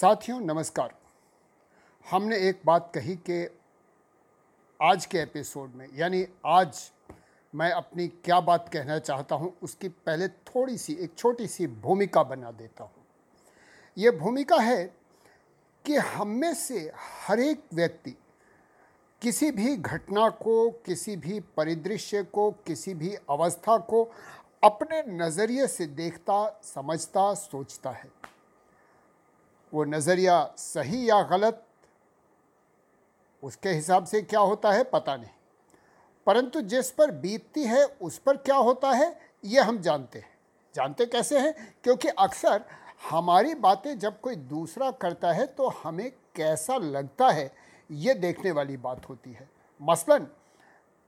साथियों, नमस्कार। हमने एक बात कही कि आज के एपिसोड में, यानी आज मैं अपनी क्या बात कहना चाहता हूँ, उसकी पहले थोड़ी सी एक छोटी सी भूमिका बना देता हूँ। ये भूमिका है कि हम में से हर एक व्यक्ति किसी भी घटना को, किसी भी परिदृश्य को, किसी भी अवस्था को अपने नज़रिए से देखता, समझता, सोचता है। वो नज़रिया सही या गलत, उसके हिसाब से क्या होता है, पता नहीं। परंतु जिस पर बीतती है, उस पर क्या होता है, ये हम जानते हैं। जानते कैसे हैं? क्योंकि अक्सर हमारी बातें जब कोई दूसरा करता है तो हमें कैसा लगता है, ये देखने वाली बात होती है। मसलन,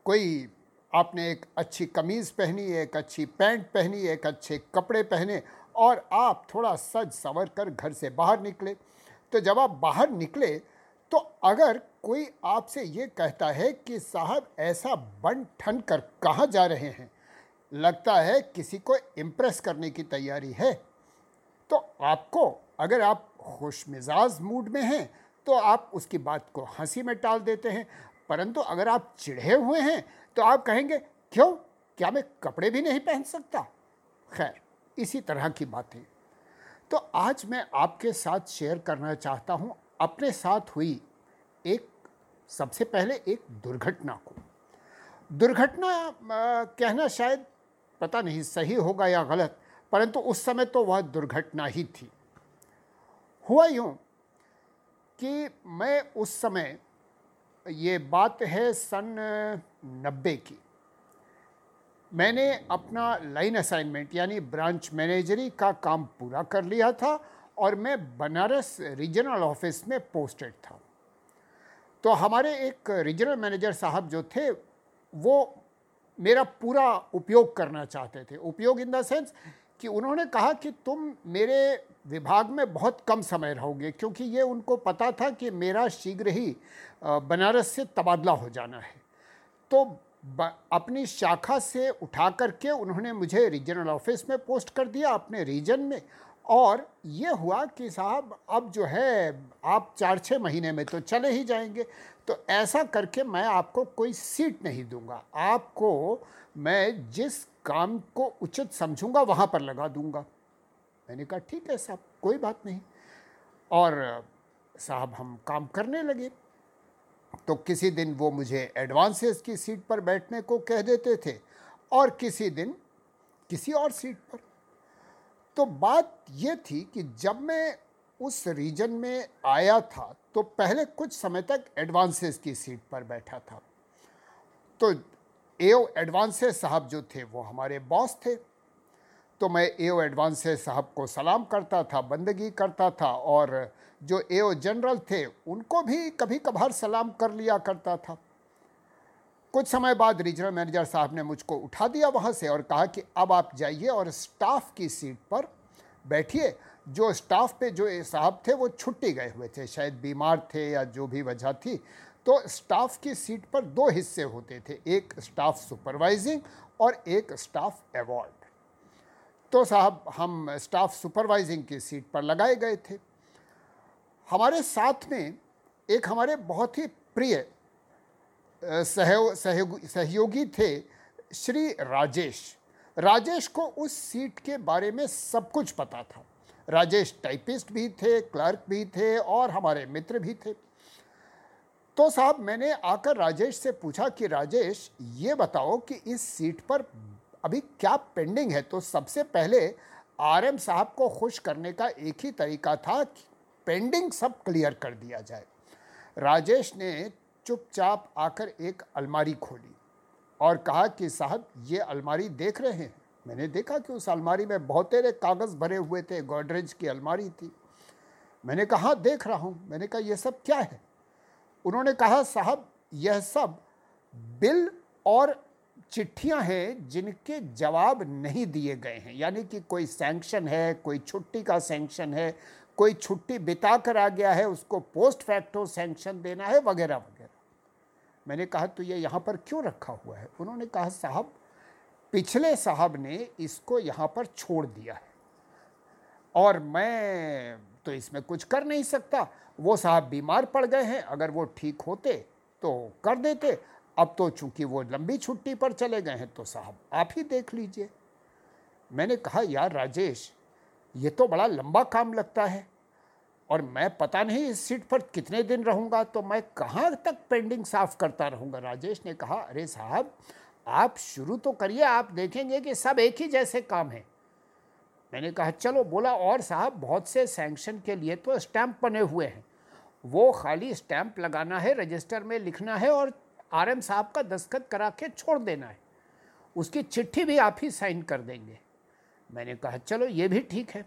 कोई आपने एक अच्छी कमीज़ पहनी, एक अच्छी पैंट पहनी, एक अच्छे कपड़े पहने और आप थोड़ा सज संवर कर घर से बाहर निकले। तो जब आप बाहर निकले तो अगर कोई आपसे ये कहता है कि साहब ऐसा बन ठन कर कहाँ जा रहे हैं? लगता है किसी को इम्प्रेस करने की तैयारी है। तो आपको, अगर आप खुश मिजाज मूड में हैं तो आप उसकी बात को हँसी में टाल देते हैं। परंतु अगर आप चिढ़े हुए हैं तो आप कहेंगे, क्यों? क्या मैं कपड़े भी नहीं पहन सकता? खैर इसी तरह की बातें। तो आज मैं आपके साथ शेयर करना चाहता हूँ, अपने साथ हुई एक, सबसे पहले एक दुर्घटना को। दुर्घटना कहना शायद पता नहीं सही होगा या गलत, परंतु उस समय तो वह दुर्घटना ही थी। हुआ यूँ कि मैं उस समय, ये बात है सन नब्बे की। मैंने अपना लाइन असाइनमेंट यानी ब्रांच मैनेजरी का काम पूरा कर लिया था और मैं बनारस रीजनल ऑफ़िस में पोस्टेड था। तो हमारे एक रीजनल मैनेजर साहब जो थे, वो मेरा पूरा उपयोग करना चाहते थे। उपयोग इन द सेंस कि उन्होंने कहा कि तुम मेरे विभाग में बहुत कम समय रहोगे, क्योंकि ये उनको पता था कि मेरा शीघ्र ही बनारस से तबादला हो जाना है। तो अपनी शाखा से उठा करके उन्होंने मुझे रीजनल ऑफ़िस में पोस्ट कर दिया अपने रीजन में। और ये हुआ कि साहब, अब जो है, आप चार छः महीने में तो चले ही जाएँगे। तो ऐसा करके मैं आपको कोई सीट नहीं दूँगा। आपको मैं जिस काम को उचित समझूँगा, वहाँ पर लगा दूँगा। मैंने कहा, ठीक है साहब, कोई बात नहीं। और साहब, हम काम करने लगे। तो किसी दिन वो मुझे एडवांसेस की सीट पर बैठने को कह देते थे और किसी दिन किसी और सीट पर। तो बात ये थी कि जब मैं उस रीजन में आया था तो पहले कुछ समय तक एडवांसेस की सीट पर बैठा था। तो एओ एडवांसेस साहब जो थे, वो हमारे बॉस थे। तो मैं एओ एडवांसेस साहब को सलाम करता था, बंदगी करता था और जो एओ जनरल थे, उनको भी कभी कभार सलाम कर लिया करता था। कुछ समय बाद रीजनल मैनेजर साहब ने मुझको उठा दिया वहाँ से और कहा कि अब आप जाइए और स्टाफ की सीट पर बैठिए। जो स्टाफ पे जो साहब थे, वो छुट्टी गए हुए थे, शायद बीमार थे या जो भी वजह थी तो स्टाफ की सीट पर दो हिस्से होते थे, एक स्टाफ सुपरवाइजिंग और एक स्टाफ अवार्ड। तो साहब, हम स्टाफ सुपरवाइजिंग की सीट पर लगाए गए थे। हमारे साथ में एक हमारे बहुत ही प्रिय सहयोग, सहयोगी थे श्री राजेश। राजेश को उस सीट के बारे में सब कुछ पता था। राजेश टाइपिस्ट भी थे क्लर्क भी थे और हमारे मित्र भी थे। तो साहब, मैंने आकर राजेश से पूछा कि राजेश, ये बताओ कि इस सीट पर अभी क्या पेंडिंग है? तो सबसे पहले आरएम साहब को खुश करने का एक ही तरीका था पेंडिंग सब क्लियर कर दिया जाए। राजेश ने चुपचाप आकर एक अलमारी खोली और कहा कि साहब ये अलमारी देख रहे हैं। मैंने देखा कि उस अलमारी में बहुत तेरे कागज़ भरे हुए थे गोडरेज की अलमारी थी। मैंने कहा हाँ, देख रहा हूँ। मैंने कहा यह सब क्या है? उन्होंने कहा साहब यह सब बिल और चिट्ठियाँ हैं जिनके जवाब नहीं दिए गए हैं। यानी कि कोई सैंक्शन है कोई छुट्टी का सैंक्शन है कोई छुट्टी बिता कर आ गया है, उसको पोस्ट फैक्टो सैंक्शन देना है, वगैरह वगैरह। मैंने कहा तो ये यहाँ पर क्यों रखा हुआ है? उन्होंने कहा, साहब, पिछले साहब ने इसको यहाँ पर छोड़ दिया है। और मैं तो इसमें कुछ कर नहीं सकता। वो साहब बीमार पड़ गए हैं, अगर वो ठीक होते तो कर देते। अब तो चूँकि वो लंबी छुट्टी पर चले गए हैं तो साहब आप ही देख लीजिए। मैंने कहा, यार राजेश ये तो बड़ा लंबा काम लगता है। और मैं पता नहीं इस सीट पर कितने दिन रहूँगा तो मैं कहाँ तक पेंडिंग साफ़ करता रहूँगा? राजेश ने कहा, अरे साहब, आप शुरू तो करिए, आप देखेंगे कि सब एक ही जैसे काम हैं। मैंने कहा, चलो, बोला, और साहब, बहुत से सैंक्शन के लिए तो स्टैंप बने हुए हैं। वो खाली स्टैंप लगाना है, रजिस्टर में लिखना है और आरएम साहब का दस्तखत करा के छोड़ देना है। उसकी चिट्ठी भी आप ही साइन कर देंगे। मैंने कहा, चलो, ये भी ठीक है।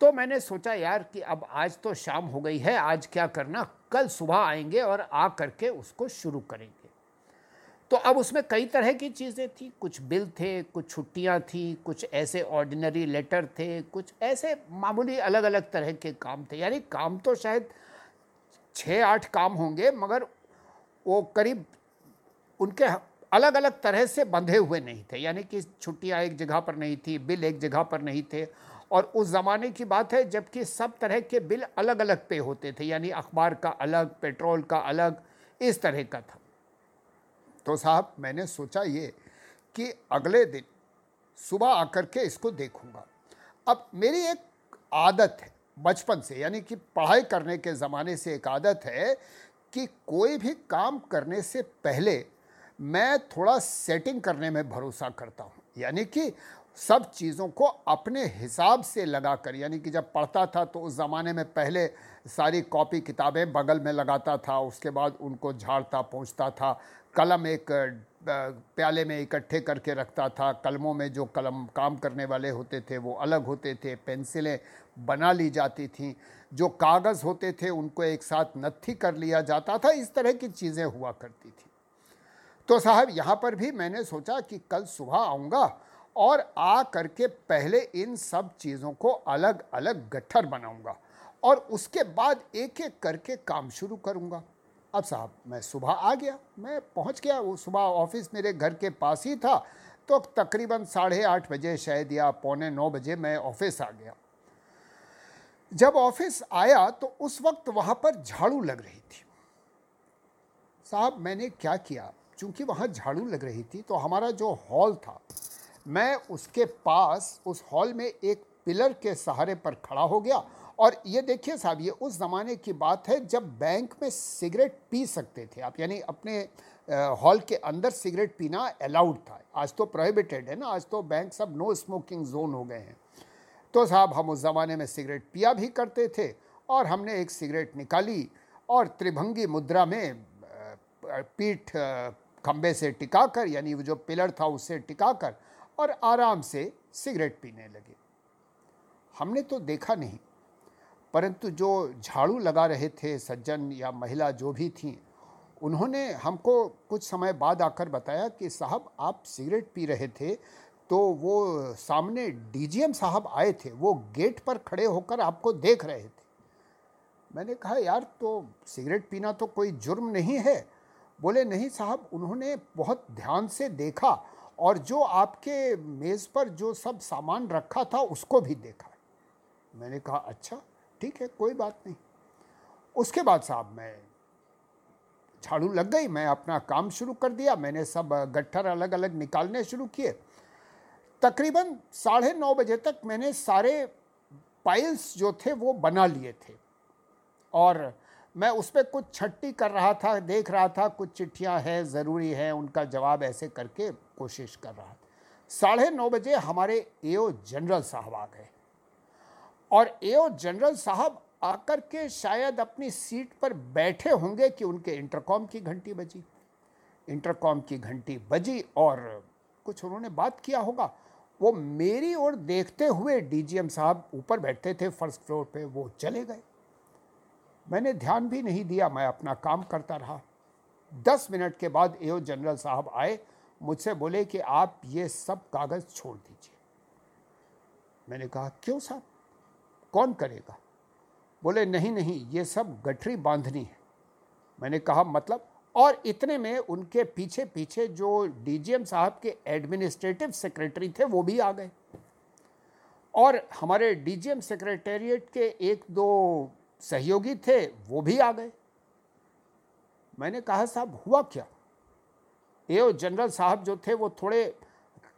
तो मैंने सोचा, यार, कि अब आज तो शाम हो गई है, आज क्या करना? कल सुबह आएँगे और आ करके उसको शुरू करेंगे। तो अब उसमें कई तरह की चीज़ें थी। कुछ बिल थे, कुछ छुट्टियाँ थी, कुछ ऐसे ऑर्डिनरी लेटर थे, कुछ ऐसे मामूली अलग अलग तरह के काम थे। यानी काम तो शायद छः आठ काम होंगे, मगर वो करीब उनके अलग अलग तरह से बंधे हुए नहीं थे। यानी कि छुट्टियाँ एक जगह पर नहीं थी, बिल एक जगह पर नहीं थे। और उस ज़माने की बात है, जबकि सब तरह के बिल अलग अलग पे होते थे। यानी अखबार का अलग, पेट्रोल का अलग, इस तरह का था। तो साहब, मैंने सोचा ये कि अगले दिन सुबह आकर के इसको देखूँगा। अब मेरी एक आदत है, बचपन से, यानी कि पढ़ाई करने के ज़माने से एक आदत है कि कोई भी काम करने से पहले मैं थोड़ा सेटिंग करने में भरोसा करता हूँ। यानी कि सब चीज़ों को अपने हिसाब से लगा कर यानी कि जब पढ़ता था तो उस ज़माने में पहले सारी कॉपी किताबें बगल में लगाता था, उसके बाद उनको झाड़ता पहुँचता था, कलम एक प्याले में इकट्ठे करके रखता था, कलमों में जो कलम काम करने वाले होते थे वो अलग होते थे, पेंसिलें बना ली जाती थीं, जो कागज़ होते थे उनको एक साथ नत्थी कर लिया जाता था, इस तरह की चीज़ें हुआ करती थी। तो साहब, यहाँ पर भी मैंने सोचा कि कल सुबह आऊँगा और आ करके पहले इन सब चीज़ों को अलग अलग गट्ठर बनाऊँगा और उसके बाद एक एक करके काम शुरू करूँगा। अब साहब, मैं सुबह आ गया। मैं पहुँच गया। वो सुबह ऑफ़िस मेरे घर के पास ही था। तो तकरीबन साढ़े आठ बजे, शायद, या पौने नौ बजे मैं ऑफ़िस आ गया। जब ऑफ़िस आया तो उस वक्त वहाँ पर झाड़ू लग रही थी। साहब, मैंने क्या किया? चूँकि वहाँ झाड़ू लग रही थी तो हमारा जो हॉल था, मैं उसके पास, उस हॉल में एक पिलर के सहारे पर खड़ा हो गया। और ये देखिए साहब, ये उस ज़माने की बात है जब बैंक में सिगरेट पी सकते थे आप। यानी अपने हॉल के अंदर सिगरेट पीना अलाउड था। आज तो प्रोहिबिटेड है ना, आज तो बैंक सब नो स्मोकिंग जोन हो गए हैं। तो साहब, हम उस ज़माने में सिगरेट पिया भी करते थे और हमने एक सिगरेट निकाली और त्रिभंगी मुद्रा में पीठ खम्बे से टिकाकर, यानी वो जो पिलर था उससे टिकाकर और आराम से सिगरेट पीने लगे। हमने तो देखा नहीं, परंतु जो झाड़ू लगा रहे थे, सज्जन या महिला जो भी थी, उन्होंने हमको कुछ समय बाद आकर बताया कि साहब, आप सिगरेट पी रहे थे तो वो सामने डीजीएम साहब आए थे, वो गेट पर खड़े होकर आपको देख रहे थे। मैंने कहा, यार तो सिगरेट पीना तो कोई जुर्म नहीं है बोले, नहीं साहब, उन्होंने बहुत ध्यान से देखा और जो आपके मेज़ पर जो सब सामान रखा था उसको भी देखा मैंने कहा अच्छा ठीक है, कोई बात नहीं। उसके बाद साहब मैं झाड़ू लग गई, मैं अपना काम शुरू कर दिया, मैंने सब गट्ठर अलग अलग निकालने शुरू किए। तकरीबन साढ़े नौ बजे तक मैंने सारे पाइल्स जो थे वो बना लिए थे और मैं उस पर कुछ छट्टी कर रहा था, देख रहा था, कुछ चिट्ठियाँ हैं, ज़रूरी हैं, उनका जवाब ऐसे करके कोशिश कर रहा था। साढ़े नौ बजे हमारे एओ जनरल साहब आ गए। और एओ जनरल साहब आकर के शायद अपनी सीट पर बैठे होंगे कि उनके इंटरकॉम की घंटी बजी। इंटरकॉम की घंटी बजी और कुछ उन्होंने बात किया होगा। वो मेरी ओर देखते हुए डीजीएम साहब ऊपर बैठते थे, फ़र्स्ट फ्लोर पे वो चले गए। मैंने ध्यान भी नहीं दिया, मैं अपना काम करता रहा। दस मिनट के बाद एओ जनरल साहब आए, मुझसे बोले कि आप ये सब कागज़ छोड़ दीजिए। मैंने कहा, क्यों साहब? कौन करेगा? बोले, नहीं नहीं, ये सब गठरी बांधनी है। मैंने कहा मतलब? और इतने में उनके पीछे पीछे जो डीजीएम साहब के एडमिनिस्ट्रेटिव सेक्रेटरी थे, वो भी आ गए। और हमारे डीजीएम सेक्रेटेरिएट के एक दो सहयोगी थे, वो भी आ गए। मैंने कहा, साहब, हुआ क्या? एओ जनरल साहब जो थे, वो थोड़े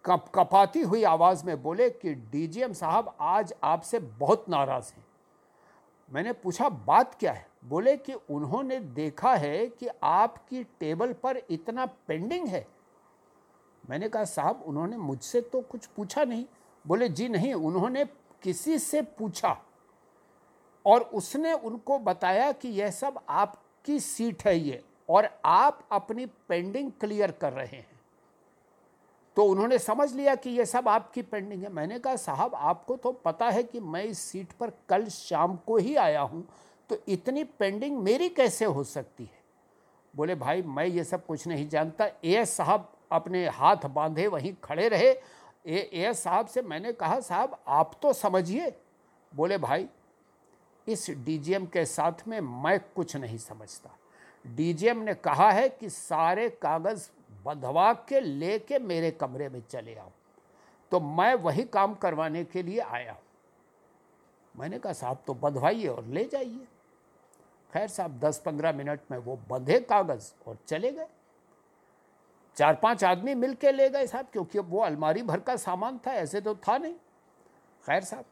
कप, कपाती हुई आवाज़ में बोले कि, डीजीएम साहब, आज आपसे बहुत नाराज़ हैं। मैंने पूछा, बात क्या है? बोले कि, उन्होंने देखा है कि आपकी टेबल पर इतना पेंडिंग है। मैंने कहा, साहब, उन्होंने मुझसे तो कुछ पूछा नहीं। बोले, जी नहीं, उन्होंने किसी से पूछा। और उसने उनको बताया कि यह सब आपकी सीट है ये, और आप अपनी पेंडिंग क्लियर कर रहे हैं। तो उन्होंने समझ लिया कि ये सब आपकी पेंडिंग है। मैंने कहा, साहब, आपको तो पता है कि मैं इस सीट पर कल शाम को ही आया हूँ तो इतनी पेंडिंग मेरी कैसे हो सकती है? बोले, भाई, मैं ये सब कुछ नहीं जानता। ए साहब अपने हाथ बांधे वहीं खड़े रहे। ए एस साहब से मैंने कहा, साहब, आप तो समझिए। बोले, भाई इस डीजीएम के साथ में मैं कुछ नहीं समझता। डीजीएम ने कहा है कि सारे कागज़ बंधवा के लेके मेरे कमरे में चले आओ। तो मैं वही काम करवाने के लिए आया मैंने कहा, साहब तो बंधवाइए और ले जाइए। खैर साहब, दस पंद्रह मिनट में वो बंधे कागज़ और चले गए। चार पाँच आदमी मिल के ले गए साहब, क्योंकि वो अलमारी भर का सामान था, ऐसे तो था नहीं। खैर साहब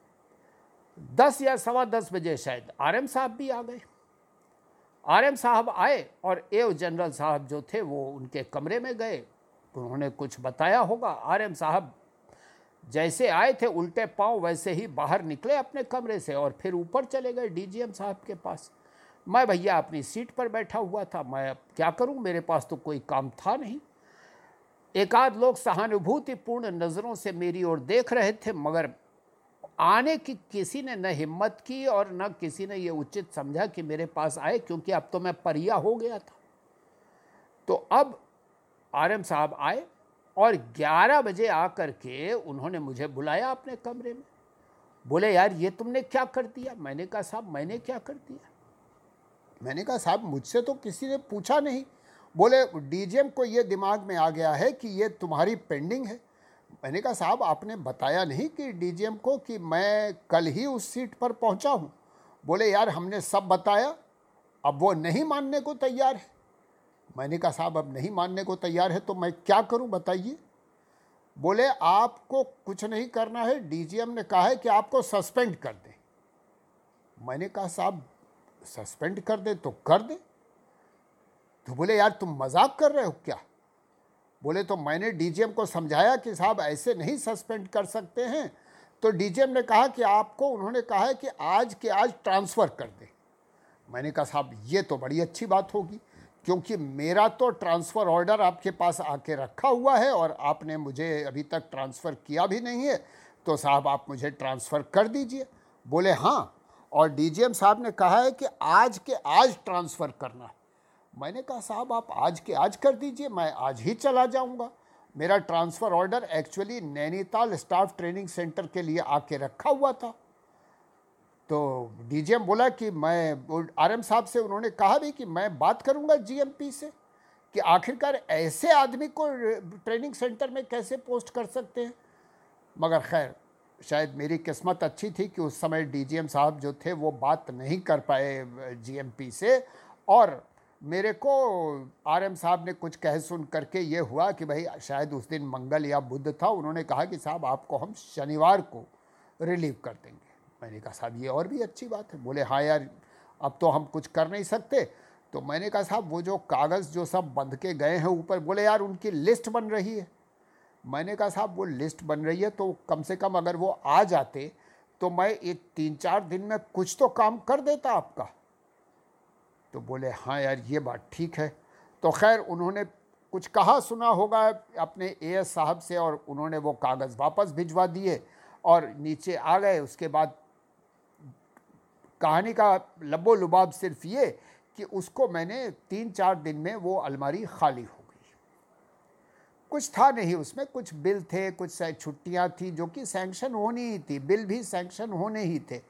दस या सवा दस बजे शायद आर एम साहब भी आ गए। आर एम साहब आए और एव जनरल साहब जो थे वो उनके कमरे में गए। उन्होंने कुछ बताया होगा। आर एम साहब जैसे आए थे, उल्टे पाँव वैसे ही बाहर निकले अपने कमरे से और फिर ऊपर चले गए डीजीएम साहब के पास। मैं भैया अपनी सीट पर बैठा हुआ था। मैं अब क्या करूँ? मेरे पास तो कोई काम था नहीं। एकाध लोग सहानुभूतिपूर्ण नज़रों से मेरी ओर देख रहे थे, मगर आने की, किसी ने न हिम्मत की और न किसी ने ये उचित समझा कि मेरे पास आए, क्योंकि अब तो मैं परिया हो गया था। तो अब आरएम साहब आए और 11 बजे आकर के उन्होंने मुझे बुलाया अपने कमरे में। बोले, यार, ये तुमने क्या कर दिया? मैंने कहा, साहब, मैंने क्या कर दिया? मैंने कहा, साहब, मुझसे तो किसी ने पूछा नहीं। बोले, डीजीएम को ये दिमाग में आ गया है कि ये तुम्हारी पेंडिंग है। मैंने कहा, साहब, आपने बताया नहीं कि डीजीएम को कि मैं कल ही उस सीट पर पहुँचा हूँ? बोले, यार, हमने सब बताया, अब वो नहीं मानने को तैयार है। मैंने कहा, साहब, अब नहीं मानने को तैयार है तो मैं क्या करूँ, बताइए? बोले, आपको कुछ नहीं करना है, डीजीएम ने कहा है कि आपको सस्पेंड कर दें। मैंने कहा, साहब, सस्पेंड कर दे तो कर दे? तो बोले, यार, तुम मज़ाक कर रहे हो क्या? बोले तो मैंने डीजीएम को समझाया कि साहब ऐसे नहीं सस्पेंड कर सकते हैं। तो डीजीएम ने कहा कि आपको, उन्होंने कहा है कि आज के आज ट्रांसफ़र कर दें। मैंने कहा, साहब, ये तो बड़ी अच्छी बात होगी, क्योंकि मेरा तो ट्रांसफ़र ऑर्डर आपके पास आके रखा हुआ है और आपने मुझे अभी तक ट्रांसफ़र किया भी नहीं है तो साहब आप मुझे ट्रांसफ़र कर दीजिए। बोले हाँ। और डीजीएम साहब ने कहा है कि आज के आज ट्रांसफ़र करना है। मैंने कहा, साहब, आप आज के आज कर दीजिए, मैं आज ही चला जाऊँगा। मेरा transfer order actually Nainital staff training centre के लिए आके रखा हुआ था। तो डीजीएम बोला कि मैं, आरएम साहब से उन्होंने कहा भी कि मैं बात करूँगा जीएमपी से कि आखिरकार ऐसे आदमी को ट्रेनिंग सेंटर में कैसे पोस्ट कर सकते हैं। मगर खैर, शायद मेरी किस्मत अच्छी थी कि उस समय डीजीएम साहब जो थे वो बात नहीं कर पाए जीएमपी से और मेरे को आरएम साहब ने कुछ कह सुन करके ये हुआ कि भाई, शायद उस दिन मंगल या बुद्ध था, उन्होंने कहा कि साहब, आपको हम शनिवार को रिलीव कर देंगे। मैंने कहा, साहब, ये और भी अच्छी बात है। बोले हाँ यार, अब तो हम कुछ कर नहीं सकते। तो मैंने कहा, साहब, वो जो कागज़ जो सब बंध के गए हैं ऊपर, बोले, यार, उनकी लिस्ट बन रही है। मैंने कहा, साहब, वो लिस्ट बन रही है तो कम से कम अगर वो आ जाते तो मैं एक तीन चार दिन में कुछ तो काम कर देता आपका। तो बोले हाँ यार, ये बात ठीक है। तो खैर, उन्होंने कुछ कहा, सुना होगा अपने एएस साहब से और उन्होंने वो कागज़ वापस भिजवा दिए और नीचे आ गए। उसके बाद कहानी का लबो लुबाब सिर्फ़ ये कि उसको मैंने तीन चार दिन में वो अलमारी खाली हो गई। कुछ था नहीं उसमें, कुछ बिल थे, कुछ छुट्टियाँ थी जो कि सैंक्शन होनी ही थी, बिल भी सैंक्शन होने ही थे।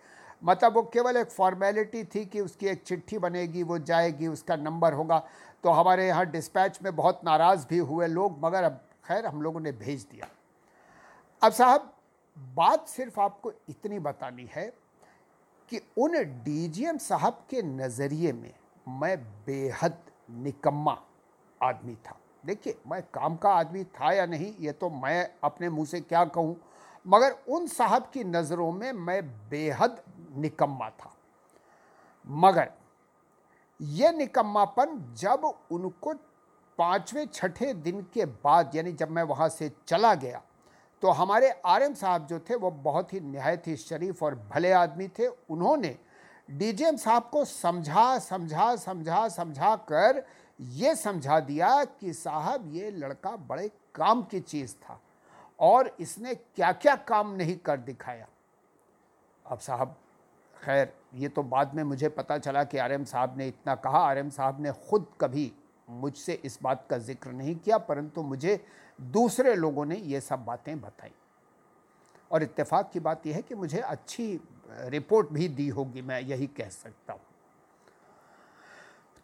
मतलब वो केवल एक फॉर्मेलिटी थी कि उसकी एक चिट्ठी बनेगी, वो जाएगी, उसका नंबर होगा। तो हमारे यहाँ डिस्पैच में बहुत नाराज़ भी हुए लोग, मगर अब खैर हम लोगों ने भेज दिया। अब साहब, बात सिर्फ़ आपको इतनी बतानी है कि उन डीजीएम साहब के नज़रिए में मैं बेहद निकम्मा आदमी था। देखिए, मैं काम का आदमी था या नहीं, ये तो मैं अपने मुँह से क्या कहूँ? मगर उन साहब की नज़रों में मैं बेहद निकम्मा था। मगर यह निकम्मापन जब उनको पाँचवें छठे दिन के बाद, यानी जब मैं वहाँ से चला गया तो हमारे आरएम साहब जो थे, वो बहुत ही नहायत ही शरीफ और भले आदमी थे। उन्होंने डीजीएम साहब को समझा समझा समझा समझा कर ये समझा दिया कि साहब, ये लड़का बड़े काम की चीज़ था और इसने क्या क्या काम नहीं कर दिखाया। अब साहब खैर, ये तो बाद में मुझे पता चला कि आरएम साहब ने इतना कहा। आरएम साहब ने खुद कभी मुझसे इस बात का ज़िक्र नहीं किया, परंतु मुझे दूसरे लोगों ने ये सब बातें बताई। और इत्तेफाक की बात यह है कि मुझे अच्छी रिपोर्ट भी दी होगी, मैं यही कह सकता हूँ।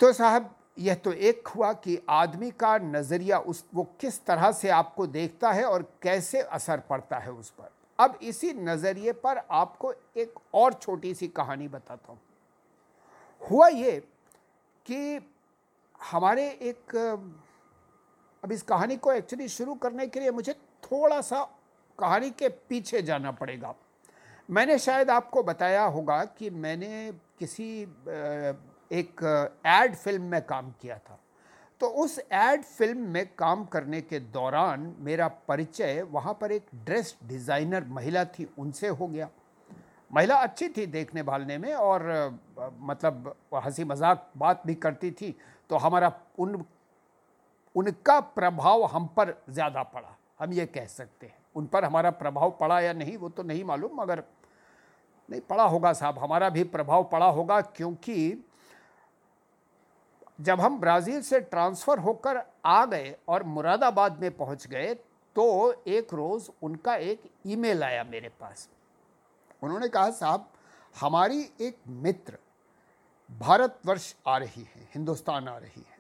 तो साहब, यह तो एक हुआ कि आदमी का नज़रिया उस, वो किस तरह से आपको देखता है और कैसे असर पड़ता है उस पर। अब इसी नज़रिए पर आपको एक और छोटी सी कहानी बताता हूँ। हुआ ये कि हमारे एक, अब इस कहानी को एक्चुअली शुरू करने के लिए मुझे थोड़ा सा कहानी के पीछे जाना पड़ेगा। मैंने शायद आपको बताया होगा कि मैंने किसी एक एड फ़िल्म में काम किया था। तो उस एड फ़िल्म में काम करने के दौरान मेरा परिचय वहाँ पर एक ड्रेस डिज़ाइनर महिला थी, उनसे हो गया। महिला अच्छी थी देखने भालने में और मतलब हँसी मज़ाक बात भी करती थी तो हमारा उन, उनका प्रभाव हम पर ज़्यादा पड़ा, हम ये कह सकते हैं। उन पर हमारा प्रभाव पड़ा या नहीं, वो तो नहीं मालूम, मगर नहीं, पड़ा होगा साहब, हमारा भी प्रभाव पड़ा होगा क्योंकि जब हम ब्राज़ील से ट्रांसफ़र होकर आ गए और मुरादाबाद में पहुँच गए तो एक रोज़ उनका एक ईमेल आया मेरे पास। उन्होंने कहा, साहब, हमारी एक मित्र भारतवर्ष आ रही है, हिंदुस्तान आ रही है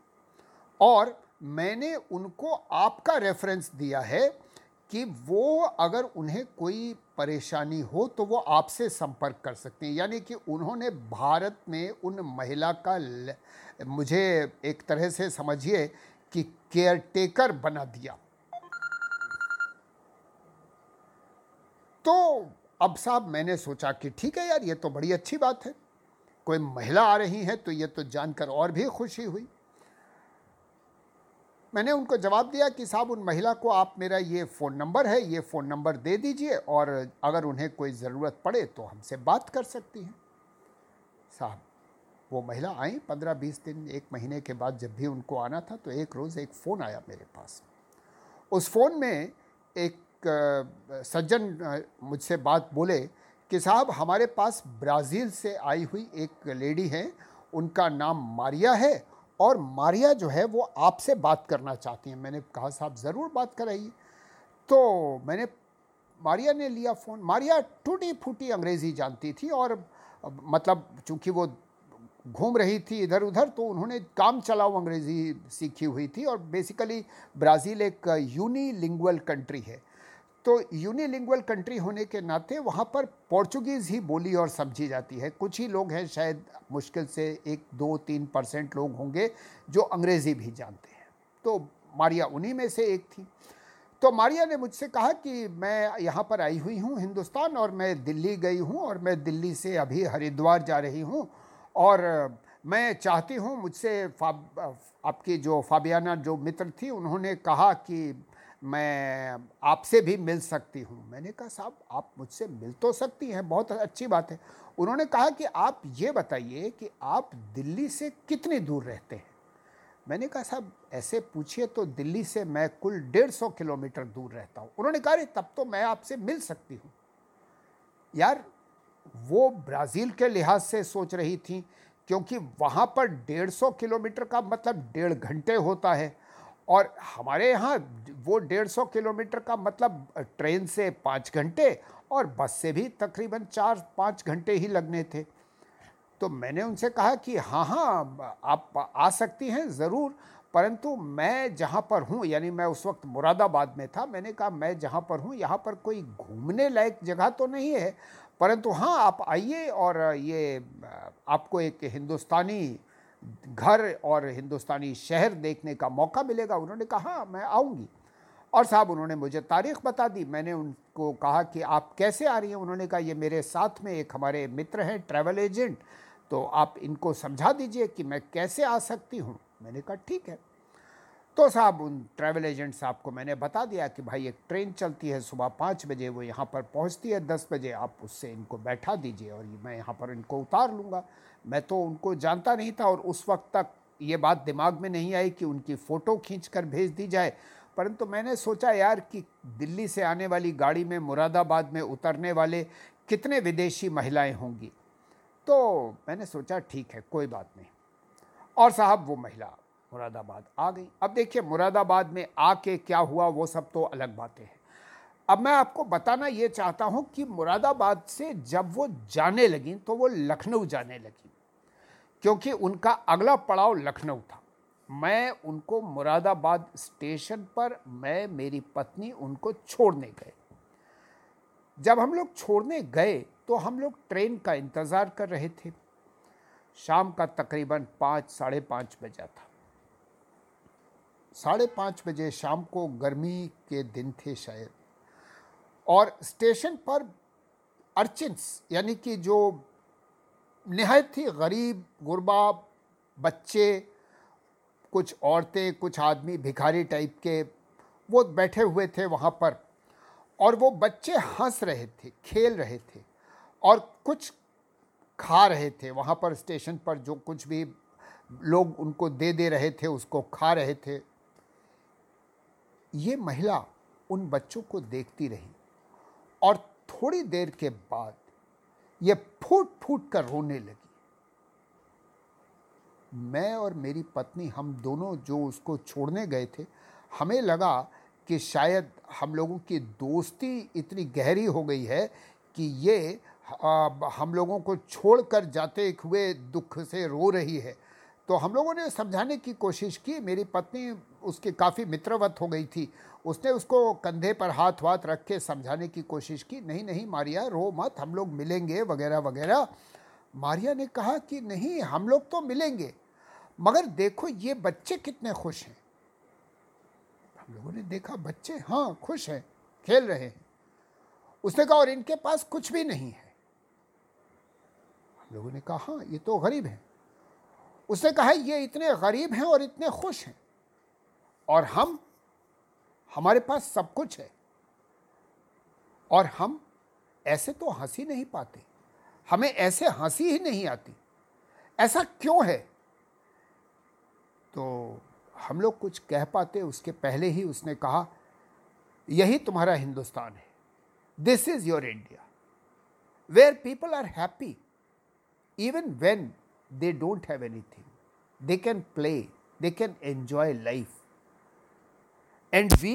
और मैंने उनको आपका रेफरेंस दिया है कि वो अगर उन्हें कोई परेशानी हो तो वो आपसे संपर्क कर सकते हैं। यानी कि उन्होंने भारत में उन महिला का मुझे एक तरह से समझिए कि केयर टेकर बना दिया। तो अब साहब मैंने सोचा कि ठीक है यार, ये तो बड़ी अच्छी बात है। कोई महिला आ रही है तो ये तो जानकर और भी खुशी हुई। मैंने उनको जवाब दिया कि साहब, उन महिला को आप मेरा ये फ़ोन नंबर है, ये फ़ोन नंबर दे दीजिए और अगर उन्हें कोई ज़रूरत पड़े तो हमसे बात कर सकती हैं। साहब, वो महिला आई पंद्रह बीस दिन, एक महीने के बाद जब भी उनको आना था तो एक रोज़ एक फ़ोन आया मेरे पास। उस फ़ोन में एक सज्जन मुझसे बात बोले कि साहब, हमारे पास ब्राज़ील से आई हुई एक लेडी है, उनका नाम मारिया है और मारिया जो है वो आपसे बात करना चाहती हैं। मैंने कहा, साहब, ज़रूर बात कराइए। तो मैंने मारिया ने लिया फ़ोन। मारिया टूटी फूटी अंग्रेज़ी जानती थी और मतलब चूँकि वो घूम रही थी इधर उधर तो उन्होंने काम चलाओ अंग्रेज़ी सीखी हुई थी और बेसिकली ब्राज़ील एक यूनिलिंगुअल कंट्री है। तो यूनिलिंगुअल कंट्री होने के नाते वहाँ पर पोर्चुगीज़ ही बोली और समझी जाती है। कुछ ही लोग हैं शायद मुश्किल से एक दो तीन परसेंट लोग होंगे जो अंग्रेज़ी भी जानते हैं। तो मारिया उन्हीं में से एक थी। तो मारिया ने मुझसे कहा कि मैं यहाँ पर आई हुई हूँ हिंदुस्तान और मैं दिल्ली गई हूँ और मैं दिल्ली से अभी हरिद्वार जा रही हूँ और मैं चाहती हूँ मुझसे आपकी जो फाबियाना जो मित्र थी उन्होंने कहा कि मैं आपसे भी मिल सकती हूँ। मैंने कहा, साहब, आप मुझसे मिल तो सकती हैं, बहुत अच्छी बात है। उन्होंने कहा कि, आप ये बताइए कि आप दिल्ली से कितनी दूर रहते हैं? मैंने कहा, साहब, ऐसे पूछिए तो दिल्ली से मैं कुल डेढ़ सौ किलोमीटर दूर रहता हूँ। उन्होंने कहा तब तो मैं आपसे मिल सकती हूँ। यार, वो ब्राज़ील के लिहाज से सोच रही थी, क्योंकि वहाँ पर डेढ़ सौ किलोमीटर का मतलब डेढ़ घंटे होता है। और हमारे यहाँ वो डेढ़ सौ किलोमीटर का मतलब ट्रेन से पाँच घंटे और बस से भी तकरीबन चार पाँच घंटे ही लगने थे। तो मैंने उनसे कहा कि हाँ हाँ आप आ सकती हैं ज़रूर, परंतु मैं जहाँ पर हूँ, यानी मैं उस वक्त मुरादाबाद में था, मैंने कहा, मैं जहाँ पर हूँ, यहाँ पर कोई घूमने लायक जगह तो नहीं है, परंतु हाँ आप आइए और ये आपको एक हिंदुस्तानी घर और हिंदुस्तानी शहर देखने का मौका मिलेगा। उन्होंने कहा, मैं आऊँगी। और साहब, उन्होंने मुझे तारीख बता दी। मैंने उनको कहा कि, आप कैसे आ रही हैं? उन्होंने कहा, ये मेरे साथ में एक हमारे मित्र हैं ट्रैवल एजेंट तो आप इनको समझा दीजिए कि मैं कैसे आ सकती हूँ? मैंने कहा, ठीक है। तो साहब, उन ट्रैवल एजेंट साहब को मैंने बता दिया कि भाई एक ट्रेन चलती है सुबह पाँच बजे, वो यहाँ पर पहुँचती है दस बजे, आप उससे इनको बैठा दीजिए और मैं यहाँ पर इनको उतार लूँगा। मैं तो उनको जानता नहीं था और उस वक्त तक ये बात दिमाग में नहीं आई कि उनकी फ़ोटो खींच कर भेज दी जाए। परंतु मैंने सोचा यार कि दिल्ली से आने वाली गाड़ी में, मुरादाबाद में उतरने वाले कितने विदेशी महिलाएँ होंगी। तो मैंने सोचा, ठीक है, कोई बात नहीं। और साहब, वो महिला मुरादाबाद आ गई। अब देखिए, मुरादाबाद में आके क्या हुआ, वो सब तो अलग बातें हैं। अब मैं आपको बताना ये चाहता हूँ कि मुरादाबाद से जब वो जाने लगी तो वो लखनऊ जाने लगी, क्योंकि उनका अगला पड़ाव लखनऊ था। मैं उनको मुरादाबाद स्टेशन पर, मैं, मेरी पत्नी उनको छोड़ने गए। जब हम लोग छोड़ने गए तो हम लोग ट्रेन का इंतज़ार कर रहे थे। शाम का तकरीबन पाँच, साढ़े पाँच बजा था। साढ़े पाँच बजे शाम को गर्मी के दिन थे शायद। और स्टेशन पर अर्चिन्स यानी कि जो नहायत ही गरीब, गुरबा, बच्चे, कुछ औरतें, कुछ आदमी, भिखारी टाइप के, वो बैठे हुए थे वहाँ पर। और वो बच्चे हंस रहे थे, खेल रहे थे और कुछ खा रहे थे वहाँ पर स्टेशन पर, जो कुछ भी लोग उनको दे दे रहे थे, उसको खा रहे थे। ये महिला उन बच्चों को देखती रही और थोड़ी देर के बाद ये फूट फूट कर रोने लगी। मैं और मेरी पत्नी हम दोनों जो उसको छोड़ने गए थे, हमें लगा कि शायद हम लोगों की दोस्ती इतनी गहरी हो गई है कि ये हम लोगों को छोड़कर जाते हुए दुख से रो रही है। तो हम लोगों ने समझाने की कोशिश की, मेरी पत्नी उसके काफ़ी मित्रवत हो गई थी। उसने उसको कंधे पर हाथ वाथ रख के समझाने की कोशिश की, नहीं नहीं मारिया, रो मत, हम लोग मिलेंगे, वगैरह वगैरह। मारिया ने कहा कि, नहीं, हम लोग तो मिलेंगे, मगर देखो ये बच्चे कितने खुश हैं। हम लोगों ने देखा, बच्चे हाँ खुश हैं, खेल रहे हैं। उसने कहा, और इनके पास कुछ भी नहीं है। हम लोगों ने कहा हाँ ये तो गरीब हैं। उसने कहा, ये इतने गरीब हैं और इतने खुश हैं। और हम, हमारे पास सब कुछ है। और हम ऐसे तो हँसी नहीं पाते। हमें ऐसे हँसी ही नहीं आती। ऐसा क्यों है? तो हम लोग कुछ कह पाते, उसके पहले ही उसने कहा, यही तुम्हारा हिंदुस्तान है। This is your India where people are happy even when they don't have anything they can play they can enjoy life and we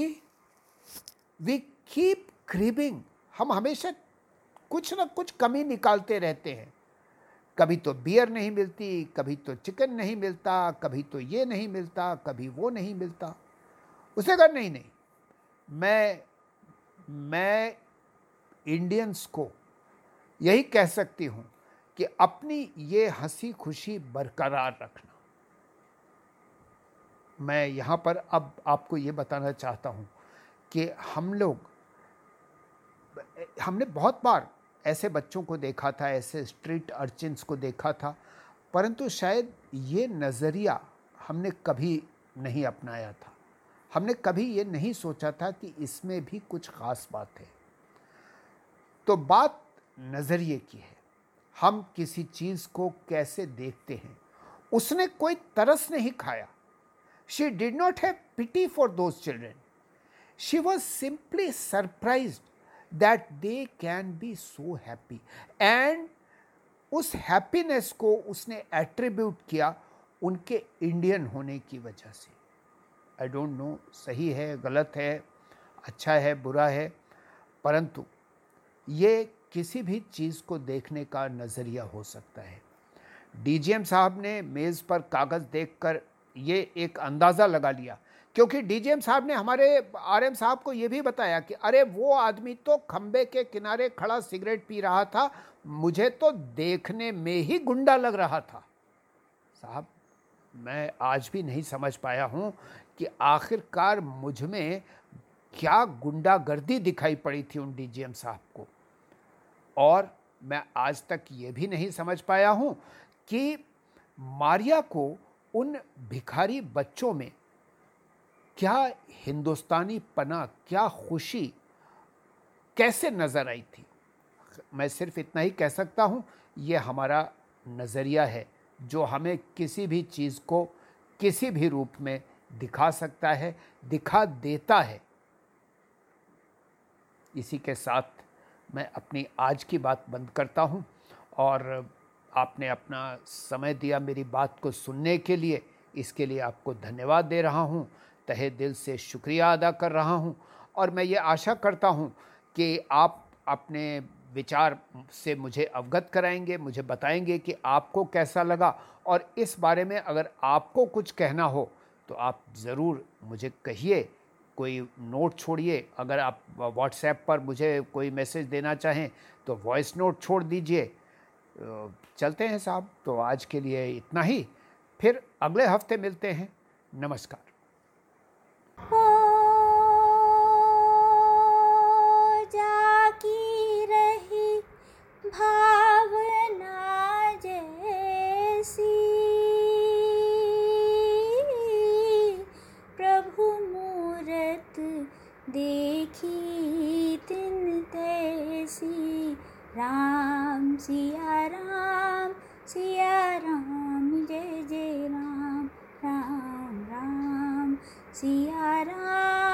we keep cribbing हम हमेशा कुछ ना कुछ कमी निकालते रहते हैं। कभी तो बियर नहीं मिलती, कभी तो चिकन नहीं मिलता, कभी तो ये नहीं मिलता, कभी वो नहीं मिलता। उसे कहा, नहीं नहीं, मैं मैं इंडियंस को यही कह सकती हूँ कि अपनी ये हँसी खुशी बरकरार रखना। मैं यहाँ पर अब आपको ये बताना चाहता हूँ कि हम लोग, हमने बहुत बार ऐसे बच्चों को देखा था, ऐसे स्ट्रीट अर्चिन्स को देखा था, परंतु शायद ये नज़रिया हमने कभी नहीं अपनाया था। हमने कभी ये नहीं सोचा था कि इसमें भी कुछ ख़ास बात है। तो बात नज़रिए की है। हम किसी चीज़ को कैसे देखते हैं? उसने कोई तरस नहीं खाया। She did not have pity for those children. She was simply surprised that they can be so happy. And उस हैप्पीनेस को उसने एट्रीब्यूट किया उनके इंडियन होने की वजह से आई डोंट नो सही है, गलत है अच्छा है, बुरा है, परंतु ये किसी भी चीज़ को देखने का नज़रिया हो सकता है डीजीएम साहब ने मेज़ पर कागज़ देखकर ये एक अंदाज़ा लगा लिया। क्योंकि डीजीएम साहब ने हमारे आरएम साहब को ये भी बताया कि, अरे, वो आदमी तो खंबे के किनारे खड़ा सिगरेट पी रहा था, मुझे तो देखने में ही गुंडा लग रहा था। साहब, मैं आज भी नहीं समझ पाया हूँ कि आखिरकार मुझमें क्या गुंडागर्दी दिखाई पड़ी थी उन डीजीएम साहब को। और मैं आज तक ये भी नहीं समझ पाया हूँ कि मारिया को उन भिखारी बच्चों में क्या हिंदुस्तानी पना क्या खुशी कैसे नज़र आई थी? मैं सिर्फ़ इतना ही कह सकता हूँ, ये हमारा नज़रिया है, जो हमें किसी भी चीज़ को किसी भी रूप में दिखा सकता है, दिखा देता है। इसी के साथ मैं अपनी आज की बात बंद करता हूँ और आपने अपना समय दिया मेरी बात को सुनने के लिए, इसके लिए आपको धन्यवाद दे रहा हूँ। तहे दिल से शुक्रिया अदा कर रहा हूँ। और मैं ये आशा करता हूँ कि आप अपने विचार से मुझे अवगत कराएँगे, मुझे बताएँगे कि आपको कैसा लगा। और इस बारे में अगर आपको कुछ कहना हो तो आप ज़रूर मुझे कहिए, कोई नोट छोड़िए। अगर आप व्हाट्सएप पर मुझे कोई मैसेज देना चाहें तो वॉइस नोट छोड़ दीजिए। चलते हैं साहब तो आज के लिए इतना ही। फिर अगले हफ़्ते मिलते हैं। नमस्कार। जाकी रही भावना जैसी। प्रभु मूरत देखी तिन तैसी। राम सिया राम सिया राम जय जय राम राम राम। सिया राम